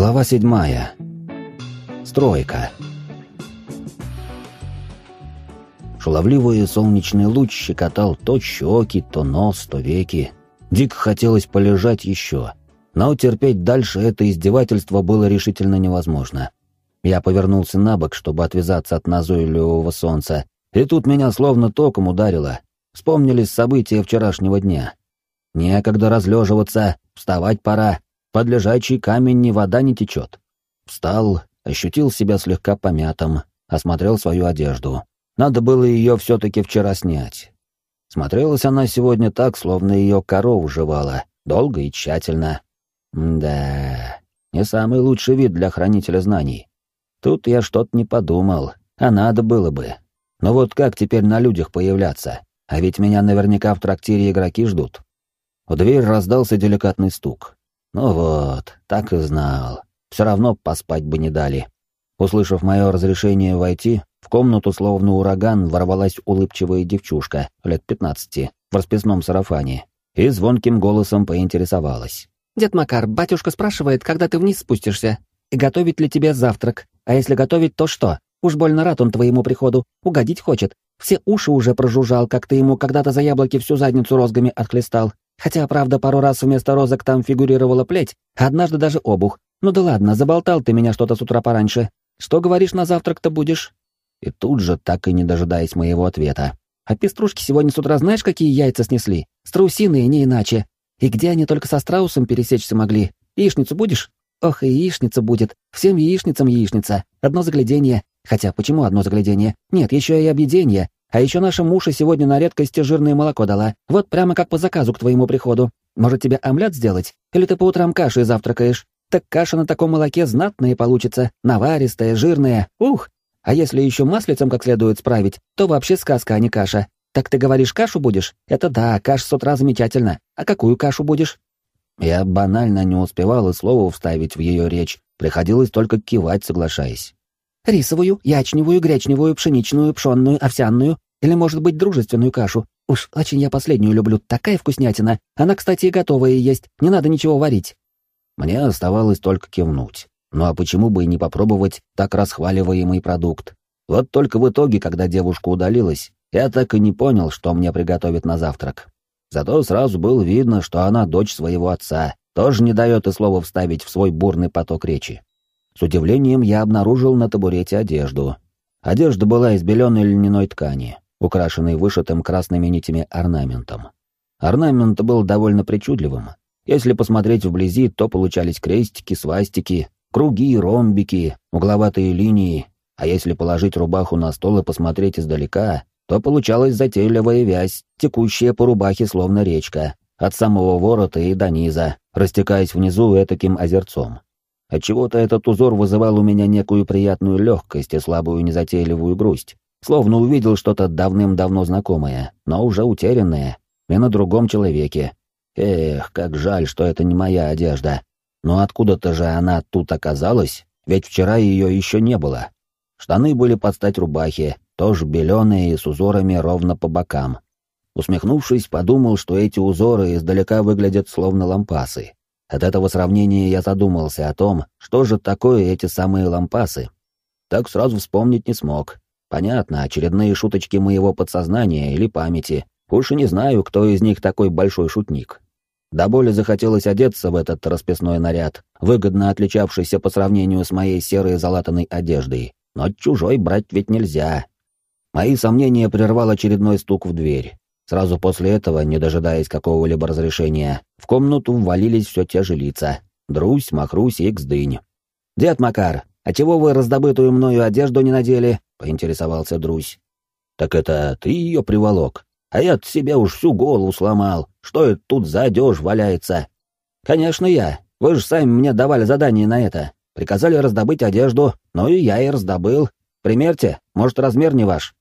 Глава седьмая. Стройка. Шаловливый солнечный луч щекотал то щеки, то нос, то веки. Дико хотелось полежать еще, но терпеть дальше это издевательство было решительно невозможно. Я повернулся на бок, чтобы отвязаться от назойливого солнца, и тут меня словно током ударило. Вспомнились события вчерашнего дня. Некогда разлеживаться, вставать пора, под лежачий камень ни вода не течет. Встал, ощутил себя слегка помятым, осмотрел свою одежду. Надо было ее все-таки вчера снять. Смотрелась она сегодня так, словно ее корову жевала, долго и тщательно. Да, не самый лучший вид для хранителя знаний. Тут я что-то не подумал, а надо было бы. Но вот как теперь на людях появляться? А ведь меня наверняка в трактире игроки ждут. В дверь раздался деликатный стук. Ну вот, так и знал. Все равно поспать бы не дали. Услышав мое разрешение войти, в комнату словно ураган ворвалась улыбчивая девчушка лет пятнадцати в расписном сарафане и звонким голосом поинтересовалась. «Дед Макар, батюшка спрашивает, когда ты вниз спустишься, и готовить ли тебе завтрак, а если готовить, то что? Уж больно рад он твоему приходу, угодить хочет. Все уши уже прожужжал, как ты ему когда-то за яблоки всю задницу розгами отхлестал. Хотя, правда, пару раз вместо розок там фигурировала плеть, однажды даже обух. Ну да ладно, заболтал ты меня что-то с утра пораньше. Что, говоришь, на завтрак-то будешь?» И тут же, так и не дожидаясь моего ответа. «А пеструшки сегодня с утра знаешь, какие яйца снесли? Страусиные, не иначе. И где они только со страусом пересечься могли? Яичницу будешь? Ох, и яичница будет. Всем яичницам яичница. Одно заглядение. Хотя, почему одно заглядение? Нет, еще и объедение. А еще наша муша сегодня на редкости жирное молоко дала. Вот прямо как по заказу к твоему приходу. Может, тебе омлет сделать? Или ты по утрам кашей завтракаешь? Так каша на таком молоке знатная получится, наваристая, жирная. Ух! А если еще маслицем как следует справить, то вообще сказка, а не каша. Так ты говоришь, кашу будешь? Это да, каша с утра замечательно. А какую кашу будешь? Я банально не успевал и слово вставить в ее речь. Приходилось только кивать, соглашаясь. Рисовую, ячневую, гречневую, пшеничную, пшенную, овсяную или, может быть, дружественную кашу. Уж очень я последнюю люблю, такая вкуснятина. Она, кстати, и готовая есть, не надо ничего варить. Мне оставалось только кивнуть. Ну а почему бы и не попробовать так расхваливаемый продукт? Вот только в итоге, когда девушка удалилась, я так и не понял, что мне приготовят на завтрак. Зато сразу было видно, что она дочь своего отца, тоже не дает и слова вставить в свой бурный поток речи. С удивлением я обнаружил на табурете одежду. Одежда была из беленой льняной ткани, украшенной вышитым красными нитями орнаментом. Орнамент был довольно причудливым. Если посмотреть вблизи, то получались крестики, свастики, круги, ромбики, угловатые линии, а если положить рубаху на стол и посмотреть издалека, то получалась затейливая вязь, текущая по рубахе словно речка, от самого ворота и до низа, растекаясь внизу этаким озерцом. Отчего-то этот узор вызывал у меня некую приятную легкость и слабую незатейливую грусть. Словно увидел что-то давным-давно знакомое, но уже утерянное, и на другом человеке. Эх, как жаль, что это не моя одежда. Но откуда-то же она тут оказалась, ведь вчера ее еще не было. Штаны были под стать рубахе, тоже беленые и с узорами ровно по бокам. Усмехнувшись, подумал, что эти узоры издалека выглядят словно лампасы. От этого сравнения я задумался о том, что же такое эти самые лампасы. Так сразу вспомнить не смог. Понятно, очередные шуточки моего подсознания или памяти. Уж и не знаю, кто из них такой большой шутник. До боли захотелось одеться в этот расписной наряд, выгодно отличавшийся по сравнению с моей серой залатанной одеждой. Но чужой брать ведь нельзя. Мои сомнения прервал очередной стук в дверь. Сразу после этого, не дожидаясь какого-либо разрешения, в комнату ввалились все те же лица. Друсь, Махрусь и Ксдынь. «Дед Макар, а чего вы раздобытую мною одежду не надели?» — поинтересовался Друсь. «Так это ты ее приволок? А я себе уж всю голову сломал. Что это тут за одежь валяется?» «Конечно я. Вы же сами мне давали задание на это. Приказали раздобыть одежду, ну и я и раздобыл. Примерьте, может, размер не ваш».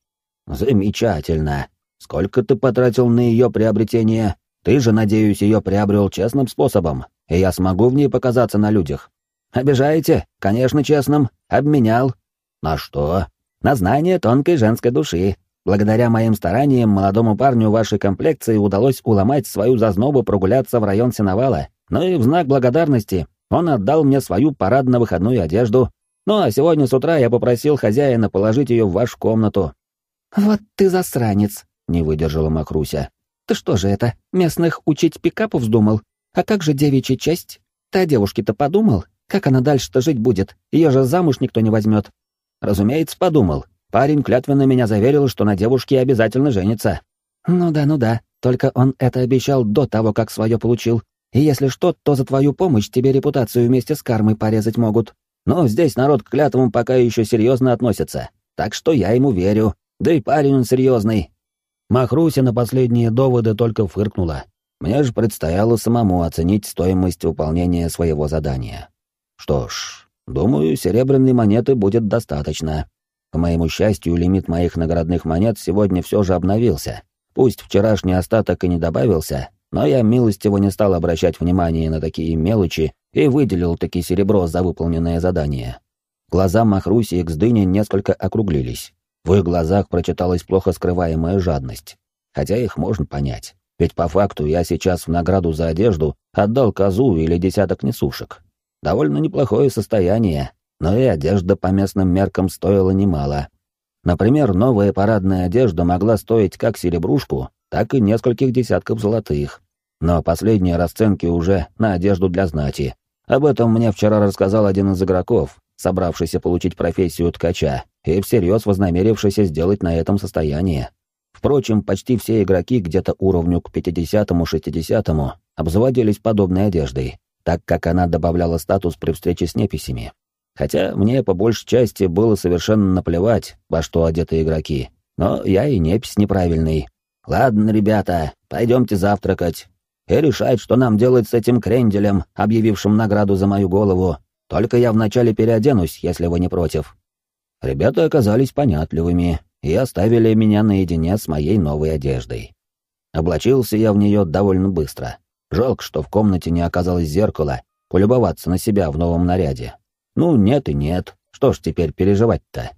«Замечательно. Сколько ты потратил на ее приобретение? Ты же, надеюсь, ее приобрел честным способом, и я смогу в ней показаться на людях. Обижаете? Конечно, честным. Обменял. На что? На знание тонкой женской души. Благодаря моим стараниям молодому парню вашей комплекции удалось уломать свою зазнобу прогуляться в район Сеновала. Ну и в знак благодарности Он отдал мне свою парадно-выходную одежду, ну а сегодня с утра я попросил хозяина положить ее в вашу комнату». «Вот ты засранец», — не выдержала Макруся. «Ты что же это, местных учить пикапу вздумал? А как же девичья часть? Ты о девушке-то подумал? Как она дальше-то жить будет? Ее же замуж никто не возьмет». «Разумеется, подумал. Парень клятвенно меня заверил, что на девушке обязательно женится». «Ну да, ну да. Только он это обещал до того, как свое получил. И если что, то за твою помощь тебе репутацию вместе с кармой порезать могут. Но здесь народ к клятвам пока еще серьезно относится, так что я ему верю. Да и парень он серьезный. Махруся на последние доводы только фыркнула. Мне же предстояло самому оценить стоимость выполнения своего задания. Что ж, думаю, серебряной монеты будет достаточно. К моему счастью, лимит моих наградных монет сегодня все же обновился. Пусть вчерашний остаток и не добавился, но я милостиво не стал обращать внимания на такие мелочи и выделил таки серебро за выполненное задание. Глаза Махруси и Гздыни несколько округлились. В их глазах прочиталась плохо скрываемая жадность. Хотя их можно понять. Ведь по факту я сейчас в награду за одежду отдал козу или десяток несушек. Довольно неплохое состояние, но и одежда по местным меркам стоила немало. Например, новая парадная одежда могла стоить как серебрушку, так и нескольких десятков золотых. Но последние расценки уже на одежду для знати. Об этом мне вчера рассказал один из игроков, собравшийся получить профессию ткача и всерьез вознамерившийся сделать на этом состояние. Впрочем, почти все игроки где-то уровню к 50-60 обзаводились подобной одеждой, так как она добавляла статус при встрече с неписями. Хотя мне по большей части было совершенно наплевать, во что одеты игроки. Но я и непись неправильный. Ладно, ребята, пойдемте завтракать и решать, что нам делать с этим кренделем, объявившим награду за мою голову. Только я вначале переоденусь, если вы не против». Ребята оказались понятливыми и оставили меня наедине с моей новой одеждой. Облачился я в нее довольно быстро. Жалко, что в комнате не оказалось зеркала, полюбоваться на себя в новом наряде. Ну, нет и нет, что ж теперь переживать-то?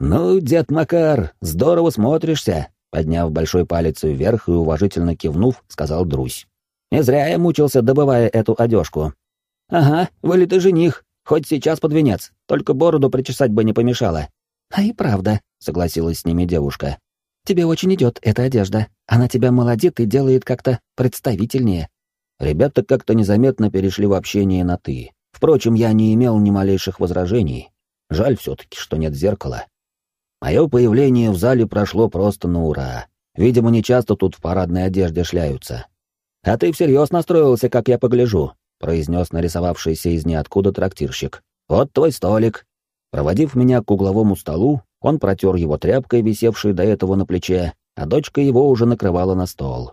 «Ну, дед Макар, здорово смотришься», — подняв большой палец вверх и уважительно кивнув, сказал Друсь. Не зря я мучился, добывая эту одежку. Ага, вылитый жених, хоть сейчас под венец, только бороду причесать бы не помешало. А и правда, согласилась с ними девушка. Тебе очень идет эта одежда. Она тебя молодит и делает как-то представительнее. Ребята как-то незаметно перешли в общение на «ты». Впрочем, я не имел ни малейших возражений. Жаль все-таки, что нет зеркала. Мое появление в зале прошло просто на ура. Видимо, не часто тут в парадной одежде шляются. «А ты всерьез настроился, как я погляжу», — произнес нарисовавшийся из ниоткуда трактирщик. «Вот твой столик». Проводив меня к угловому столу, он протер его тряпкой, висевшей до этого на плече, а дочка его уже накрывала на стол.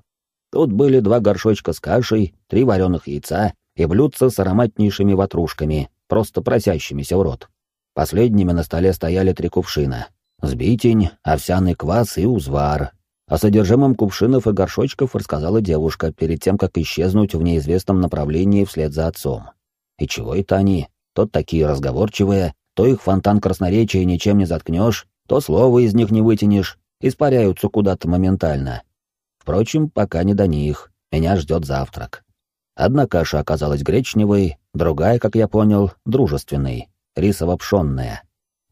Тут были два горшочка с кашей, три вареных яйца и блюдца с ароматнейшими ватрушками, просто просящимися в рот. Последними на столе стояли три кувшина. Сбитень, овсяный квас и узвар, о содержимом кувшинов и горшочков рассказала девушка перед тем, как исчезнуть в неизвестном направлении вслед за отцом. И чего это они? То такие разговорчивые, то их фонтан красноречия ничем не заткнешь, то слова из них не вытянешь, испаряются куда-то моментально. Впрочем, пока не до них, меня ждет завтрак. Одна каша оказалась гречневой, другая, как я понял, дружественной, рисово-пшенная.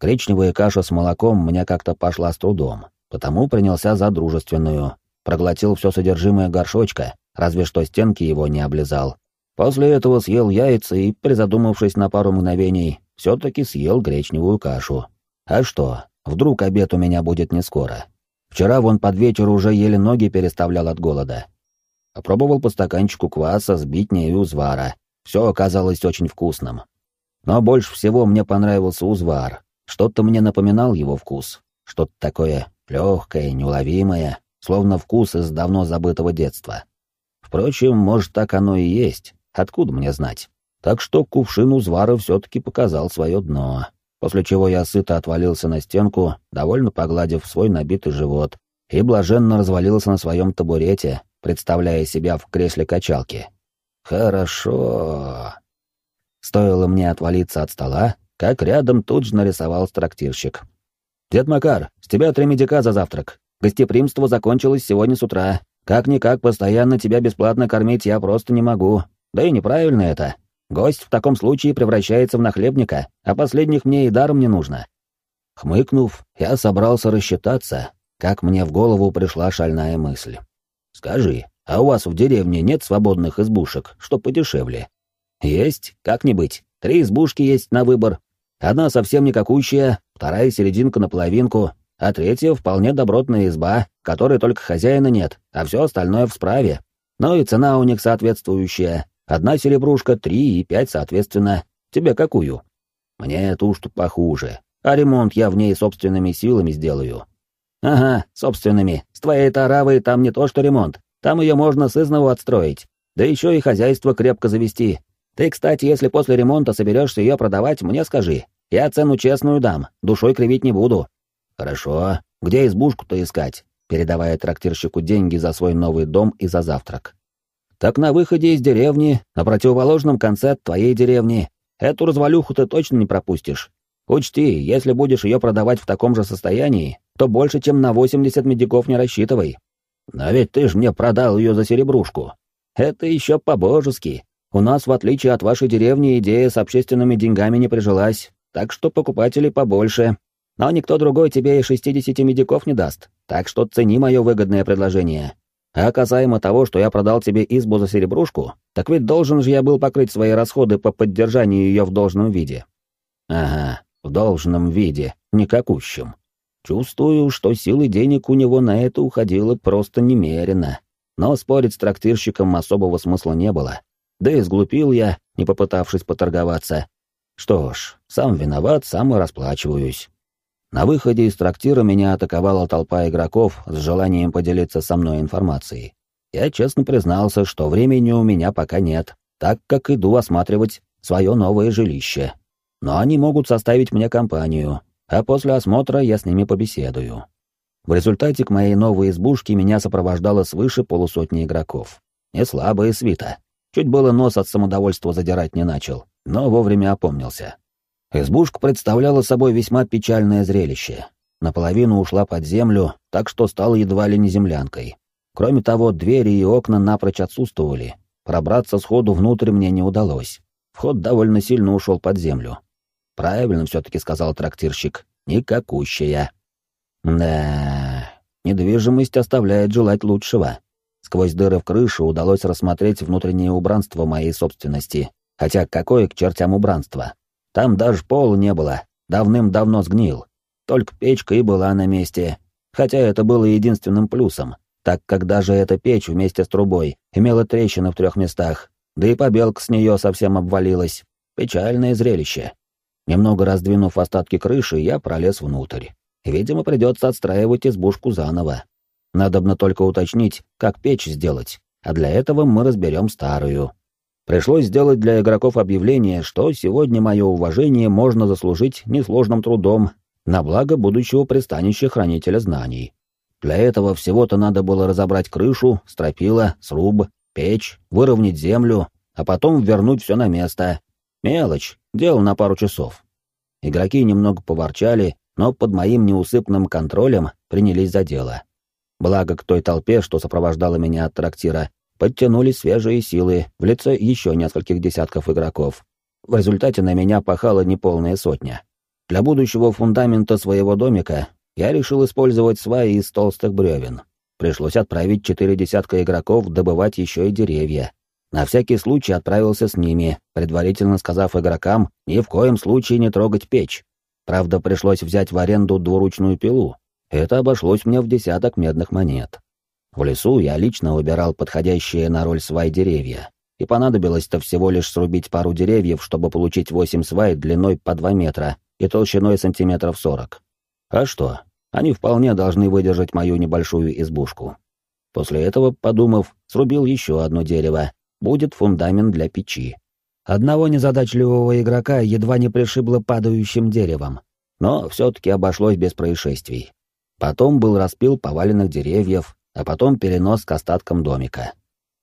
Гречневая каша с молоком мне как-то пошла с трудом, потому принялся за дружественную. Проглотил все содержимое горшочка, разве что стенки его не облизал. После этого съел яйца и, призадумавшись на пару мгновений, все-таки съел гречневую кашу. А что, вдруг обед у меня будет не скоро. Вчера вон под вечер уже еле ноги переставлял от голода. Попробовал по стаканчику кваса, сбитня и узвара. Все оказалось очень вкусным. Но больше всего мне понравился узвар. Что-то мне напоминал его вкус. Что-то такое легкое, неуловимое, словно вкус из давно забытого детства. Впрочем, может, так оно и есть, откуда мне знать. Так что кувшин узвара все-таки показал свое дно, после чего я сыто отвалился на стенку, довольно погладив свой набитый живот, и блаженно развалился на своем табурете, представляя себя в кресле качалки. Хорошо. Стоило мне отвалиться от стола, как рядом тут же нарисовался трактирщик. «Дед Макар, с тебя три медика за завтрак. Гостеприимство закончилось сегодня с утра. Как-никак постоянно тебя бесплатно кормить я просто не могу. Да и неправильно это. Гость в таком случае превращается в нахлебника, а последних мне и даром не нужно. Хмыкнув, я собрался рассчитаться, как мне в голову пришла шальная мысль. «Скажи, а у вас в деревне нет свободных избушек, что подешевле?» «Есть, как не быть. Три избушки есть на выбор. Одна совсем никакущая, вторая серединка на половинку, а третья вполне добротная изба, которой только хозяина нет, а все остальное в справе. Но и цена у них соответствующая. Одна серебрушка, три и пять соответственно. Тебе какую? Мне ту, что похуже. А ремонт я в ней собственными силами сделаю. Ага, собственными. С твоей таравой там не то что ремонт. Там ее можно с изного отстроить. Да еще и хозяйство крепко завести. Ты, кстати, если после ремонта соберешься ее продавать, мне скажи. Я цену честную дам, душой кривить не буду. Хорошо. Где избушку-то искать? Передавая трактирщику деньги за свой новый дом и за завтрак. Так на выходе из деревни, на противоположном конце твоей деревни. Эту развалюху ты точно не пропустишь. Учти, если будешь ее продавать в таком же состоянии, то больше, чем на 80 медиков не рассчитывай. Но ведь ты ж мне продал ее за серебрушку. Это еще по-божески. У нас, в отличие от вашей деревни, идея с общественными деньгами не прижилась, так что покупателей побольше. Но никто другой тебе и 60 медиков не даст, так что цени мое выгодное предложение. А касаемо того, что я продал тебе избу за серебрушку, так ведь должен же я был покрыть свои расходы по поддержанию ее в должном виде. Ага, в должном виде, никакущем. Чувствую, что силы денег у него на это уходило просто немерено. Но спорить с трактирщиком особого смысла не было. Да и сглупил я, не попытавшись поторговаться. Что ж, сам виноват, сам и расплачиваюсь. На выходе из трактира меня атаковала толпа игроков с желанием поделиться со мной информацией. Я честно признался, что времени у меня пока нет, так как иду осматривать свое новое жилище. Но они могут составить мне компанию, а после осмотра я с ними побеседую. В результате к моей новой избушке меня сопровождало свыше полусотни игроков. Не слабая свита. Чуть было нос от самодовольства задирать не начал, но вовремя опомнился. Избушка представляла собой весьма печальное зрелище. Наполовину ушла под землю, так что стала едва ли не землянкой. Кроме того, двери и окна напрочь отсутствовали. Пробраться сходу внутрь мне не удалось. Вход довольно сильно ушел под землю. Правильно все-таки сказал трактирщик. Никакущая. Да, недвижимость оставляет желать лучшего. Сквозь дыры в крыше удалось рассмотреть внутреннее убранство моей собственности. Хотя какое к чертям убранство? Там даже пола не было, давным-давно сгнил. Только печка и была на месте. Хотя это было единственным плюсом, так как даже эта печь вместе с трубой имела трещины в трех местах, да и побелка с нее совсем обвалилась. Печальное зрелище. Немного раздвинув остатки крыши, я пролез внутрь. Видимо, придется отстраивать избушку заново. Надобно только уточнить, как печь сделать, а для этого мы разберем старую. Пришлось сделать для игроков объявление, что сегодня мое уважение можно заслужить несложным трудом на благо будущего пристанища хранителя знаний. Для этого всего-то надо было разобрать крышу, стропила, сруб, печь, выровнять землю, а потом вернуть все на место. Мелочь, дело на пару часов. Игроки немного поворчали, но под моим неусыпным контролем принялись за дело. Благо к той толпе, что сопровождала меня от трактира, подтянулись свежие силы в лице еще нескольких десятков игроков. В результате на меня пахала неполная сотня. Для будущего фундамента своего домика я решил использовать сваи из толстых бревен. Пришлось отправить четыре десятка игроков добывать еще и деревья. На всякий случай отправился с ними, предварительно сказав игрокам ни в коем случае не трогать печь. Правда, пришлось взять в аренду двуручную пилу, это обошлось мне в десяток медных монет. В лесу я лично выбирал подходящие на роль свай деревья, и понадобилось-то всего лишь срубить пару деревьев, чтобы получить восемь свай длиной по два метра и толщиной сантиметров сорок. А что, они вполне должны выдержать мою небольшую избушку. После этого, подумав, срубил еще одно дерево, будет фундамент для печи. Одного незадачливого игрока едва не пришибло падающим деревом, но все-таки обошлось без происшествий. Потом был распил поваленных деревьев, а потом перенос к остаткам домика.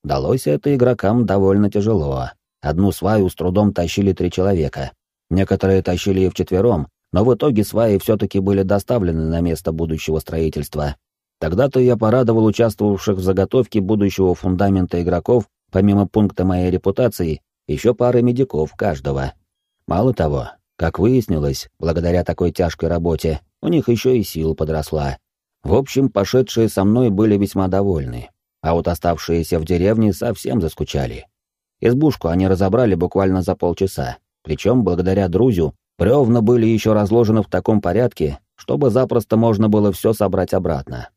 Далось это игрокам довольно тяжело. Одну сваю с трудом тащили три человека. Некоторые тащили и вчетвером, но в итоге сваи все-таки были доставлены на место будущего строительства. Тогда-то я порадовал участвовавших в заготовке будущего фундамента игроков, помимо пункта моей репутации, еще пара медиков каждого. Мало того, как выяснилось, благодаря такой тяжкой работе, у них еще и сил подросла. В общем, пошедшие со мной были весьма довольны, а вот оставшиеся в деревне совсем заскучали. Избушку они разобрали буквально за полчаса, причем благодаря Друзю бревна были еще разложены в таком порядке, чтобы запросто можно было все собрать обратно.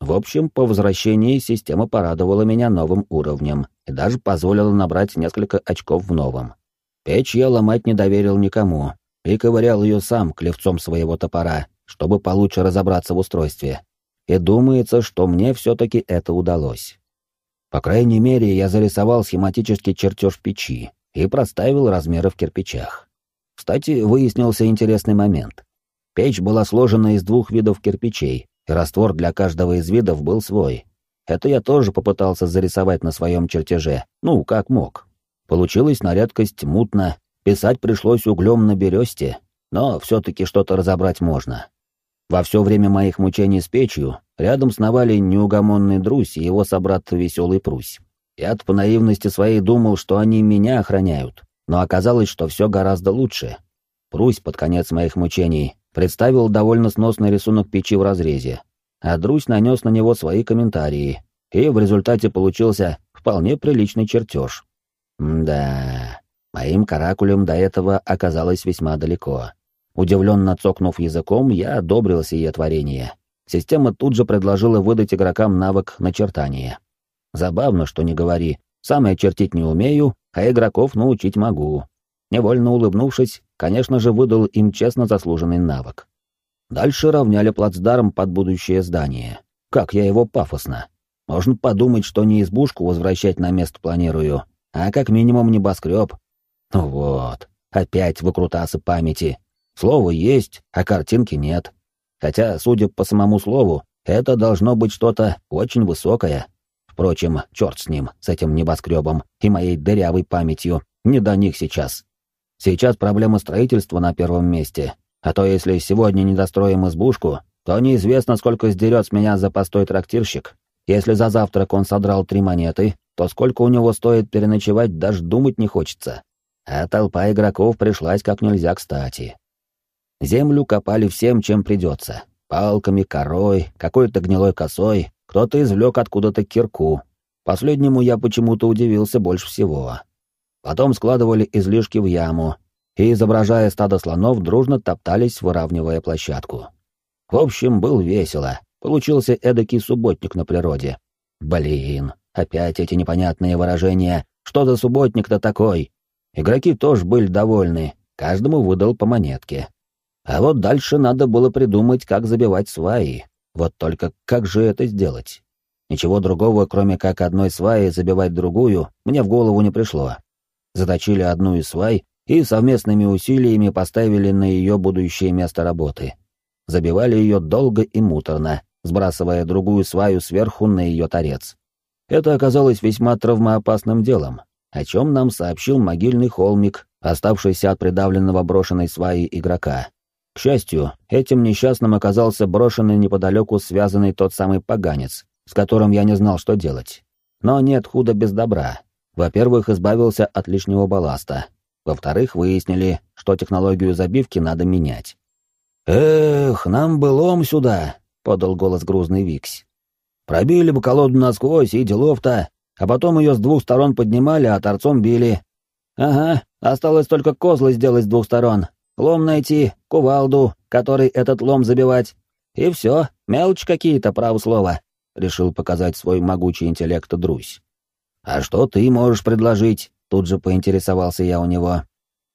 В общем, по возвращении система порадовала меня новым уровнем и даже позволила набрать несколько очков в новом. Печь я ломать не доверил никому и ковырял ее сам клевцом своего топора, чтобы получше разобраться в устройстве. И думается, что мне все-таки это удалось. По крайней мере, я зарисовал схематический чертеж печи и проставил размеры в кирпичах. Кстати, выяснился интересный момент. Печь была сложена из двух видов кирпичей, и раствор для каждого из видов был свой. Это я тоже попытался зарисовать на своем чертеже, ну, как мог. Получилось на редкость мутно, писать пришлось углем на бересте, но все-таки что-то разобрать можно. Во все время моих мучений с печью рядом сновали неугомонный Друсь и его собрат Веселый Прусь. я по наивности своей думал, что они меня охраняют, но оказалось, что все гораздо лучше. Прусь под конец моих мучений представил довольно сносный рисунок печи в разрезе, а Друсь нанес на него свои комментарии, и в результате получился вполне приличный чертеж. да, моим каракулем до этого оказалось весьма далеко. Удивленно цокнув языком, я одобрил сие творение. Система тут же предложила выдать игрокам навык начертания. Забавно, что не говори, сам я чертить не умею, а игроков научить могу. Невольно улыбнувшись, конечно же, выдал им честно заслуженный навык. Дальше равняли плацдарм под будущее здание. Как я его пафосно. Можно подумать, что не избушку возвращать на место планирую, а как минимум небоскреб. Вот, опять выкрутасы памяти. Слово есть, а картинки нет. Хотя, судя по самому слову, это должно быть что-то очень высокое. Впрочем, черт с ним, с этим небоскребом и моей дырявой памятью, не до них сейчас. Сейчас проблема строительства на первом месте, а то если сегодня не достроим избушку, то неизвестно, сколько сдерет с меня за постой трактирщик. Если за завтрак он содрал три монеты, то сколько у него стоит переночевать, даже думать не хочется. А толпа игроков пришлась как нельзя кстати. Землю копали всем, чем придется. Палками, корой, какой-то гнилой косой, кто-то извлек откуда-то кирку. Последнему я почему-то удивился больше всего. Потом складывали излишки в яму и, изображая стадо слонов, дружно топтались, выравнивая площадку. В общем, был весело. Получился эдакий субботник на природе. Блин, опять эти непонятные выражения. Что за субботник-то такой? Игроки тоже были довольны, каждому выдал по монетке. А вот дальше надо было придумать, как забивать сваи. Вот только как же это сделать? Ничего другого, кроме как одной сваи забивать другую, мне в голову не пришло заточили одну из свай и совместными усилиями поставили на ее будущее место работы. Забивали ее долго и муторно, сбрасывая другую сваю сверху на ее торец. Это оказалось весьма травмоопасным делом, о чем нам сообщил могильный холмик, оставшийся от придавленного брошенной сваи игрока. К счастью, этим несчастным оказался брошенный неподалеку связанный тот самый поганец, с которым я не знал, что делать. Но нет худа без добра. Во-первых, избавился от лишнего балласта. Во-вторых, выяснили, что технологию забивки надо менять. «Эх, нам бы лом сюда», — подал голос грузный Викс. «Пробили бы колоду насквозь и делов-то, а потом ее с двух сторон поднимали, а торцом били. Ага, осталось только козлы сделать с двух сторон, лом найти, кувалду, который этот лом забивать. И все, мелочь какие-то, право слова», — решил показать свой могучий интеллект Друзь. «А что ты можешь предложить?» — тут же поинтересовался я у него.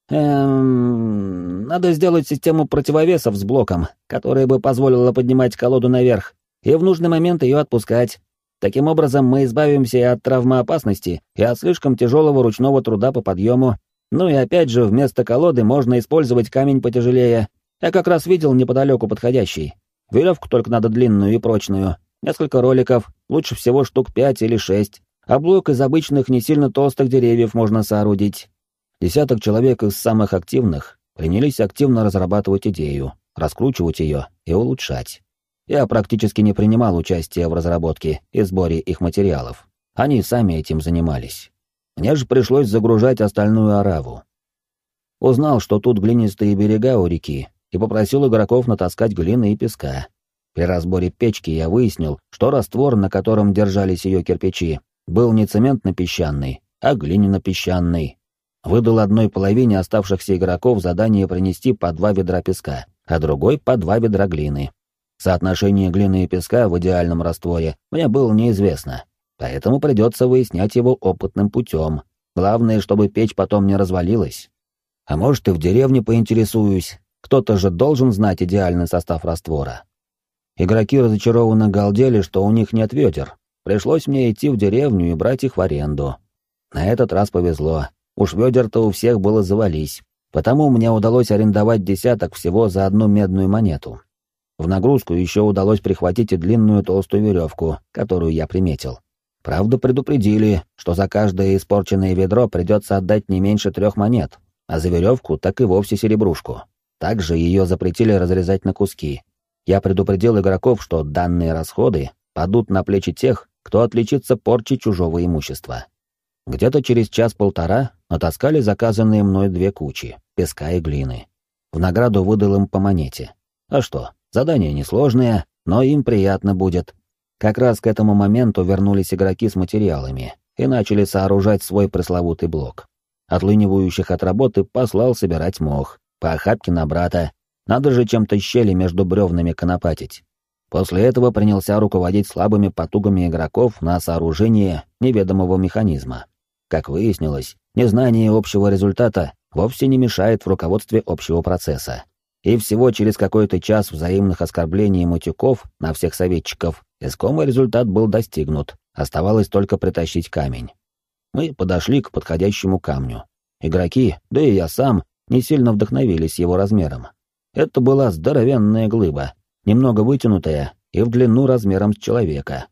«Эм... Надо сделать систему противовесов с блоком, которая бы позволила поднимать колоду наверх, и в нужный момент ее отпускать. Таким образом мы избавимся и от травмоопасности, и от слишком тяжелого ручного труда по подъему. Ну и опять же, вместо колоды можно использовать камень потяжелее. Я как раз видел неподалеку подходящий. Веревку только надо длинную и прочную. Несколько роликов, лучше всего штук пять или шесть а блок из обычных не сильно толстых деревьев можно соорудить. Десяток человек из самых активных принялись активно разрабатывать идею, раскручивать ее и улучшать. Я практически не принимал участия в разработке и сборе их материалов. Они сами этим занимались. Мне же пришлось загружать остальную ораву. Узнал, что тут глинистые берега у реки, и попросил игроков натаскать глины и песка. При разборе печки я выяснил, что раствор, на котором держались ее кирпичи, был не цементно-песчаный, а глиняно-песчаный. Выдал одной половине оставшихся игроков задание принести по два ведра песка, а другой по два ведра глины. Соотношение глины и песка в идеальном растворе мне было неизвестно, поэтому придется выяснять его опытным путем. Главное, чтобы печь потом не развалилась. А может, и в деревне поинтересуюсь. Кто-то же должен знать идеальный состав раствора. Игроки разочарованно галдели, что у них нет ведер. Пришлось мне идти в деревню и брать их в аренду. На этот раз повезло. Уж ведер-то у всех было завались. Потому мне удалось арендовать десяток всего за одну медную монету. В нагрузку еще удалось прихватить и длинную толстую веревку, которую я приметил. Правда, предупредили, что за каждое испорченное ведро придется отдать не меньше трех монет, а за веревку так и вовсе серебрушку. Также ее запретили разрезать на куски, я предупредил игроков, что данные расходы падут на плечи тех, кто отличится порчей чужого имущества. Где-то через час-полтора натаскали заказанные мной две кучи — песка и глины. В награду выдал им по монете. А что, задание несложное, но им приятно будет. Как раз к этому моменту вернулись игроки с материалами и начали сооружать свой пресловутый блок. Отлынивающих от работы послал собирать мох, по охапке на брата, надо же чем-то щели между бревнами конопатить. После этого принялся руководить слабыми потугами игроков на сооружение неведомого механизма. Как выяснилось, незнание общего результата вовсе не мешает в руководстве общего процесса. И всего через какой-то час взаимных оскорблений и матюков на всех советчиков искомый результат был достигнут, оставалось только притащить камень. Мы подошли к подходящему камню. Игроки, да и я сам, не сильно вдохновились его размером. Это была здоровенная глыба, немного вытянутая и в длину размером с человека.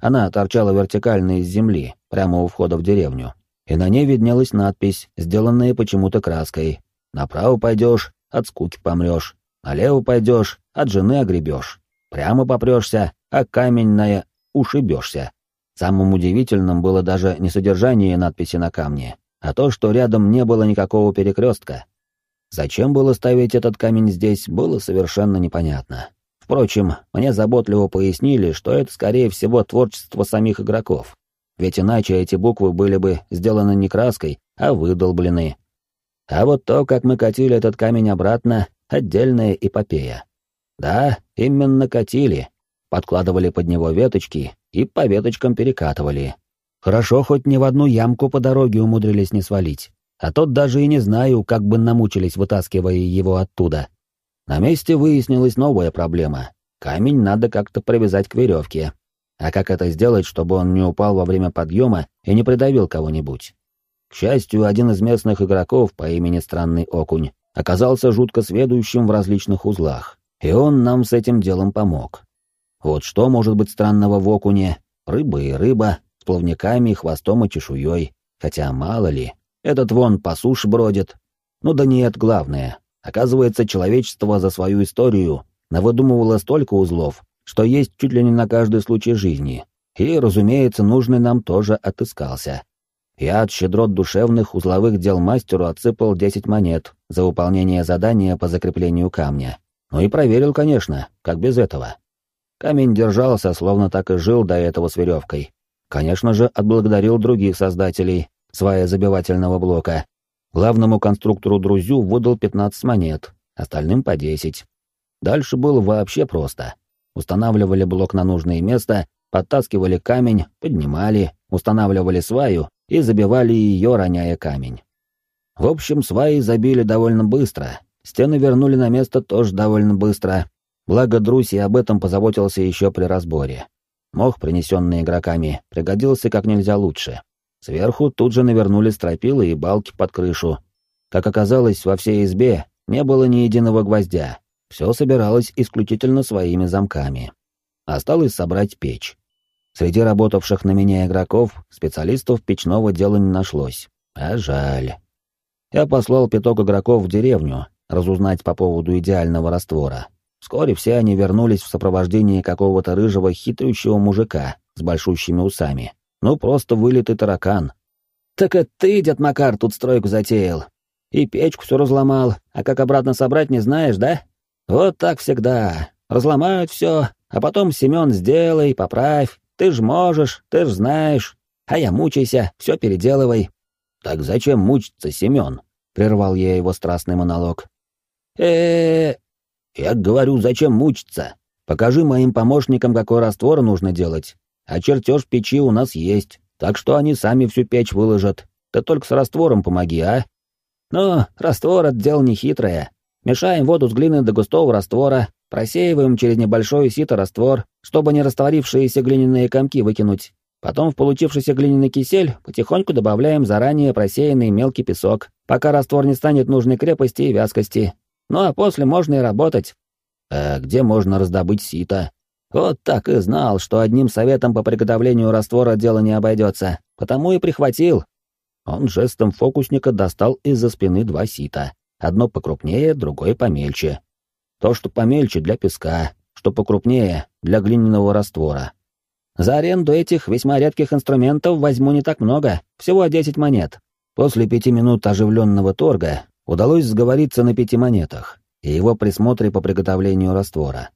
Она торчала вертикально из земли, прямо у входа в деревню, и на ней виднелась надпись, сделанная почему-то краской. «Направо пойдешь, от скуки помрешь, налево пойдешь, от жены огребешь, прямо попрешься, а каменная ушибешься». Самым удивительным было даже не содержание надписи на камне, а то, что рядом не было никакого перекрестка, Зачем было ставить этот камень здесь, было совершенно непонятно. Впрочем, мне заботливо пояснили, что это, скорее всего, творчество самих игроков. Ведь иначе эти буквы были бы сделаны не краской, а выдолблены. А вот то, как мы катили этот камень обратно, отдельная эпопея. Да, именно катили. Подкладывали под него веточки и по веточкам перекатывали. Хорошо, хоть ни в одну ямку по дороге умудрились не свалить а тот даже и не знаю, как бы намучились, вытаскивая его оттуда. На месте выяснилась новая проблема. Камень надо как-то привязать к веревке. А как это сделать, чтобы он не упал во время подъема и не придавил кого-нибудь? К счастью, один из местных игроков по имени Странный Окунь оказался жутко сведущим в различных узлах, и он нам с этим делом помог. Вот что может быть странного в окуне? Рыба и рыба, с плавниками, хвостом и чешуей. Хотя мало ли, этот вон по суше бродит. Ну да нет, главное. Оказывается, человечество за свою историю навыдумывало столько узлов, что есть чуть ли не на каждый случай жизни. И, разумеется, нужный нам тоже отыскался. Я от щедрот душевных узловых дел мастеру отсыпал 10 монет за выполнение задания по закреплению камня. Ну и проверил, конечно, как без этого. Камень держался, словно так и жил до этого с веревкой. Конечно же, отблагодарил других создателей, свая забивательного блока. Главному конструктору Друзю выдал 15 монет, остальным по 10. Дальше было вообще просто. Устанавливали блок на нужное место, подтаскивали камень, поднимали, устанавливали сваю и забивали ее, роняя камень. В общем, сваи забили довольно быстро, стены вернули на место тоже довольно быстро. Благо Друси об этом позаботился еще при разборе. Мох, принесенный игроками, пригодился как нельзя лучше. Сверху тут же навернули стропилы и балки под крышу. Как оказалось, во всей избе не было ни единого гвоздя. Все собиралось исключительно своими замками. Осталось собрать печь. Среди работавших на меня игроков специалистов печного дела не нашлось. А жаль. Я послал пяток игроков в деревню разузнать по поводу идеального раствора. Вскоре все они вернулись в сопровождении какого-то рыжего хитрющего мужика с большущими усами. Ну, просто вылитый таракан. «Так это ты, дед Макар, тут стройку затеял. И печку все разломал, а как обратно собрать не знаешь, да? Вот так всегда. Разломают все, а потом, Семен, сделай, поправь. Ты ж можешь, ты ж знаешь. А я мучайся, все переделывай». «Так зачем мучиться, Семен?» — прервал я его страстный монолог. э Я говорю, зачем мучиться? Покажи моим помощникам, какой раствор нужно делать. А чертеж печи у нас есть, так что они сами всю печь выложат. Ты только с раствором помоги, а? Ну, раствор — это дело нехитрое. Мешаем воду с глины до густого раствора, просеиваем через небольшой сито раствор, чтобы не растворившиеся глиняные комки выкинуть. Потом в получившийся глиняный кисель потихоньку добавляем заранее просеянный мелкий песок, пока раствор не станет нужной крепости и вязкости. Ну а после можно и работать. А где можно раздобыть сито? Вот так и знал, что одним советом по приготовлению раствора дело не обойдется, потому и прихватил. Он жестом фокусника достал из-за спины два сита. Одно покрупнее, другое помельче. То, что помельче, для песка, что покрупнее, для глиняного раствора. За аренду этих весьма редких инструментов возьму не так много, всего десять монет. После пяти минут оживленного торга удалось сговориться на пяти монетах и его присмотре по приготовлению раствора.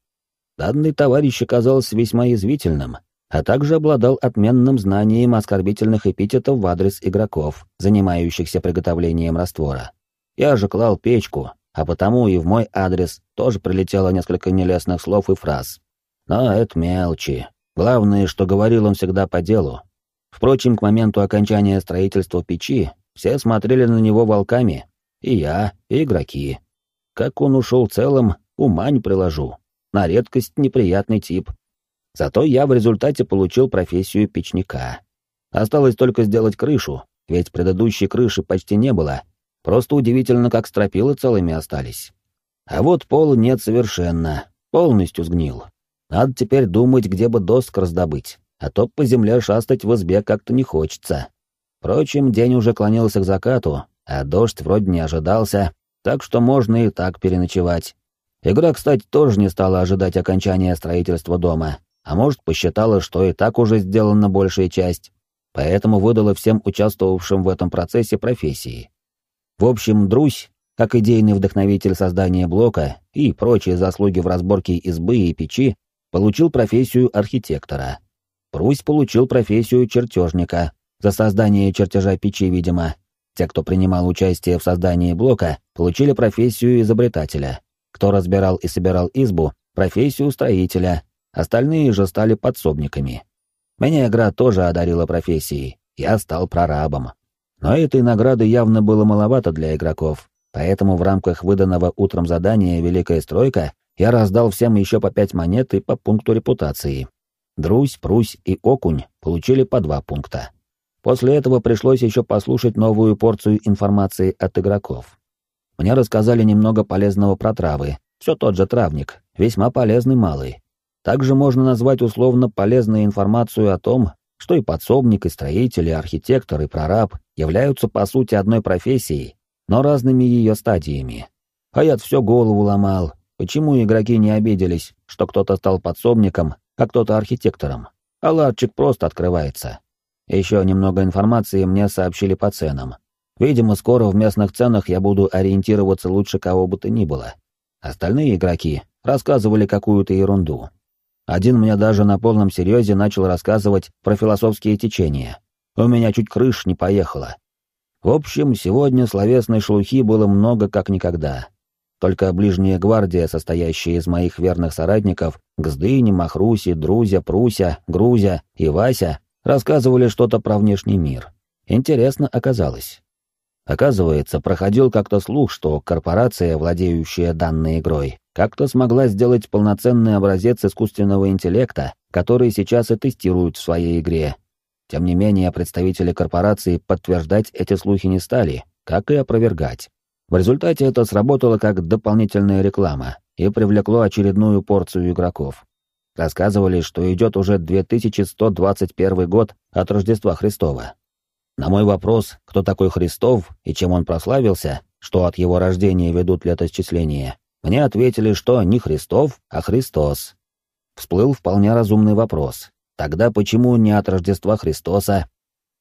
Данный товарищ оказался весьма язвительным, а также обладал отменным знанием оскорбительных эпитетов в адрес игроков, занимающихся приготовлением раствора. Я же клал печку, а потому и в мой адрес тоже прилетело несколько нелестных слов и фраз. Но это мелочи. Главное, что говорил он всегда по делу. Впрочем, к моменту окончания строительства печи все смотрели на него волками. И я, и игроки. Как он ушел целым, ума не приложу на редкость неприятный тип. Зато я в результате получил профессию печника. Осталось только сделать крышу, ведь предыдущей крыши почти не было. Просто удивительно, как стропилы целыми остались. А вот пол нет совершенно, полностью сгнил. Надо теперь думать, где бы доск раздобыть, а то по земле шастать в избе как-то не хочется. Впрочем, день уже клонился к закату, а дождь вроде не ожидался, так что можно и так переночевать. Игра, кстати, тоже не стала ожидать окончания строительства дома, а может, посчитала, что и так уже сделана большая часть, поэтому выдала всем участвовавшим в этом процессе профессии. В общем, Друсь, как идейный вдохновитель создания блока и прочие заслуги в разборке избы и печи, получил профессию архитектора. Прусь получил профессию чертежника, за создание чертежа печи, видимо. Те, кто принимал участие в создании блока, получили профессию изобретателя. Кто разбирал и собирал избу, профессию строителя, остальные же стали подсобниками. Меня игра тоже одарила профессией, я стал прорабом. Но этой награды явно было маловато для игроков, поэтому в рамках выданного утром задания «Великая стройка» я раздал всем еще по пять монет и по пункту репутации. Друсь, Прусь и Окунь получили по два пункта. После этого пришлось еще послушать новую порцию информации от игроков. Мне рассказали немного полезного про травы. Все тот же травник, весьма полезный малый. Также можно назвать условно полезной информацию о том, что и подсобник, и строитель, и архитектор, и прораб являются по сути одной профессией, но разными ее стадиями. А я все голову ломал, почему игроки не обиделись, что кто-то стал подсобником, а кто-то архитектором. А ларчик просто открывается. Еще немного информации мне сообщили по ценам. Видимо, скоро в местных ценах я буду ориентироваться лучше кого бы то ни было. Остальные игроки рассказывали какую-то ерунду. Один мне даже на полном серьезе начал рассказывать про философские течения. У меня чуть крыш не поехала. В общем, сегодня словесной шелухи было много как никогда. Только ближняя гвардия, состоящая из моих верных соратников, Гздыни, Махруси, Друзя, Пруся, Грузя и Вася, рассказывали что-то про внешний мир. Интересно оказалось. Оказывается, проходил как-то слух, что корпорация, владеющая данной игрой, как-то смогла сделать полноценный образец искусственного интеллекта, который сейчас и тестируют в своей игре. Тем не менее, представители корпорации подтверждать эти слухи не стали, как и опровергать. В результате это сработало как дополнительная реклама и привлекло очередную порцию игроков. Рассказывали, что идет уже 2121 год от Рождества Христова, на мой вопрос, кто такой Христов и чем он прославился, что от его рождения ведут летосчисления, мне ответили, что не Христов, а Христос. Всплыл вполне разумный вопрос. Тогда почему не от Рождества Христоса?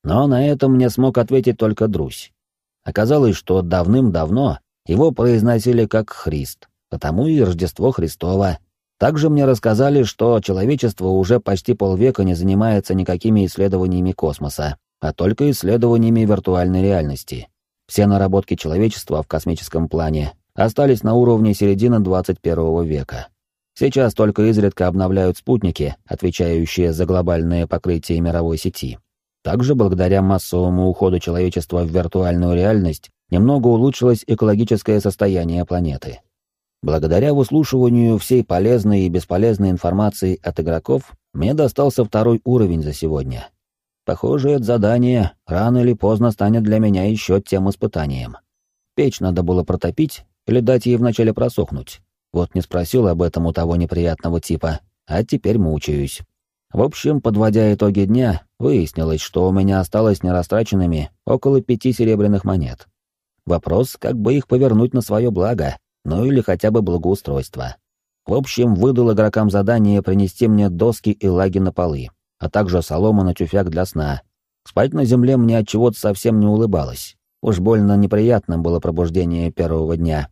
Но на это мне смог ответить только Друсь. Оказалось, что давным-давно его произносили как Христ, потому и Рождество Христово. Также мне рассказали, что человечество уже почти полвека не занимается никакими исследованиями космоса, а только исследованиями виртуальной реальности. Все наработки человечества в космическом плане остались на уровне середины 21 века. Сейчас только изредка обновляют спутники, отвечающие за глобальное покрытие мировой сети. Также благодаря массовому уходу человечества в виртуальную реальность немного улучшилось экологическое состояние планеты. Благодаря выслушиванию всей полезной и бесполезной информации от игроков, мне достался второй уровень за сегодня. Похоже, это задание рано или поздно станет для меня еще тем испытанием. Печь надо было протопить или дать ей вначале просохнуть. Вот не спросил об этом у того неприятного типа, а теперь мучаюсь. В общем, подводя итоги дня, выяснилось, что у меня осталось нерастраченными около пяти серебряных монет. Вопрос, как бы их повернуть на свое благо, ну или хотя бы благоустройство. В общем, выдал игрокам задание принести мне доски и лаги на полы, а также солому на тюфяк для сна. Спать на земле мне от чего-то совсем не улыбалось. Уж больно неприятно было пробуждение первого дня.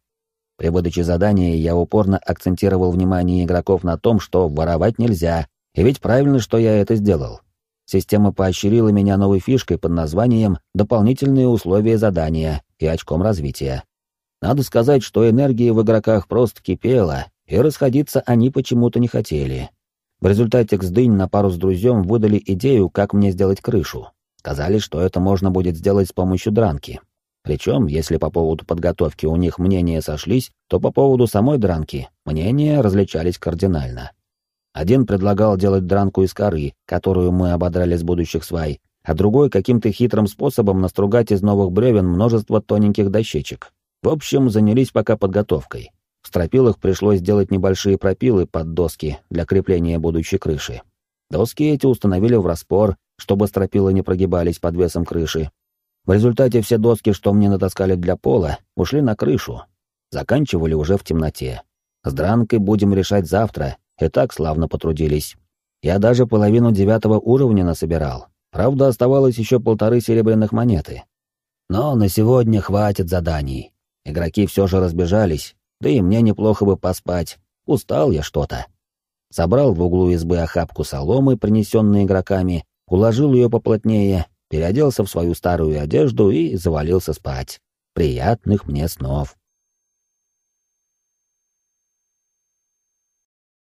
При выдаче задания я упорно акцентировал внимание игроков на том, что воровать нельзя, и ведь правильно, что я это сделал. Система поощрила меня новой фишкой под названием «Дополнительные условия задания» и очком развития. Надо сказать, что энергия в игроках просто кипела, и расходиться они почему-то не хотели. В результате Ксдынь на пару с друзьем выдали идею, как мне сделать крышу. Сказали, что это можно будет сделать с помощью дранки. Причем, если по поводу подготовки у них мнения сошлись, то по поводу самой дранки мнения различались кардинально. Один предлагал делать дранку из коры, которую мы ободрали с будущих свай, а другой каким-то хитрым способом настругать из новых бревен множество тоненьких дощечек. В общем, занялись пока подготовкой. В стропилах пришлось сделать небольшие пропилы под доски для крепления будущей крыши. Доски эти установили в распор, чтобы стропила не прогибались под весом крыши. В результате все доски, что мне натаскали для пола, ушли на крышу. Заканчивали уже в темноте. С дранкой будем решать завтра, и так славно потрудились. Я даже половину девятого уровня насобирал. Правда, оставалось еще полторы серебряных монеты. Но на сегодня хватит заданий. Игроки все же разбежались, да и мне неплохо бы поспать. Устал я что-то. Собрал в углу избы охапку соломы, принесенной игроками, уложил ее поплотнее, переоделся в свою старую одежду и завалился спать. Приятных мне снов.